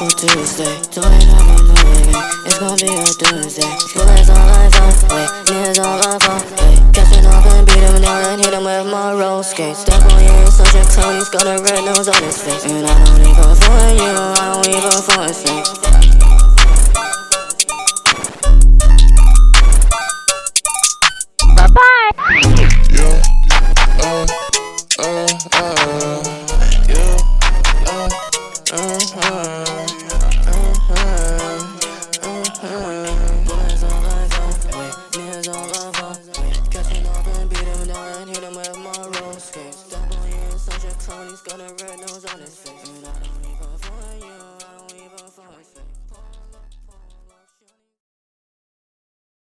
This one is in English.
for Tuesday. Don't it have my money again, it's gonna be a Tuesday. School is all I found, wait, niggas all I found, wait. Catch me up and beat him down and hit him with my roll skates. Step on you in such a clown, he's got a red nose on his face. And I don't even for you, I don't even for his face. Yeah, uh, uh, uh, my roll skates. Step on you in such a clown, he's got a red nose on his face.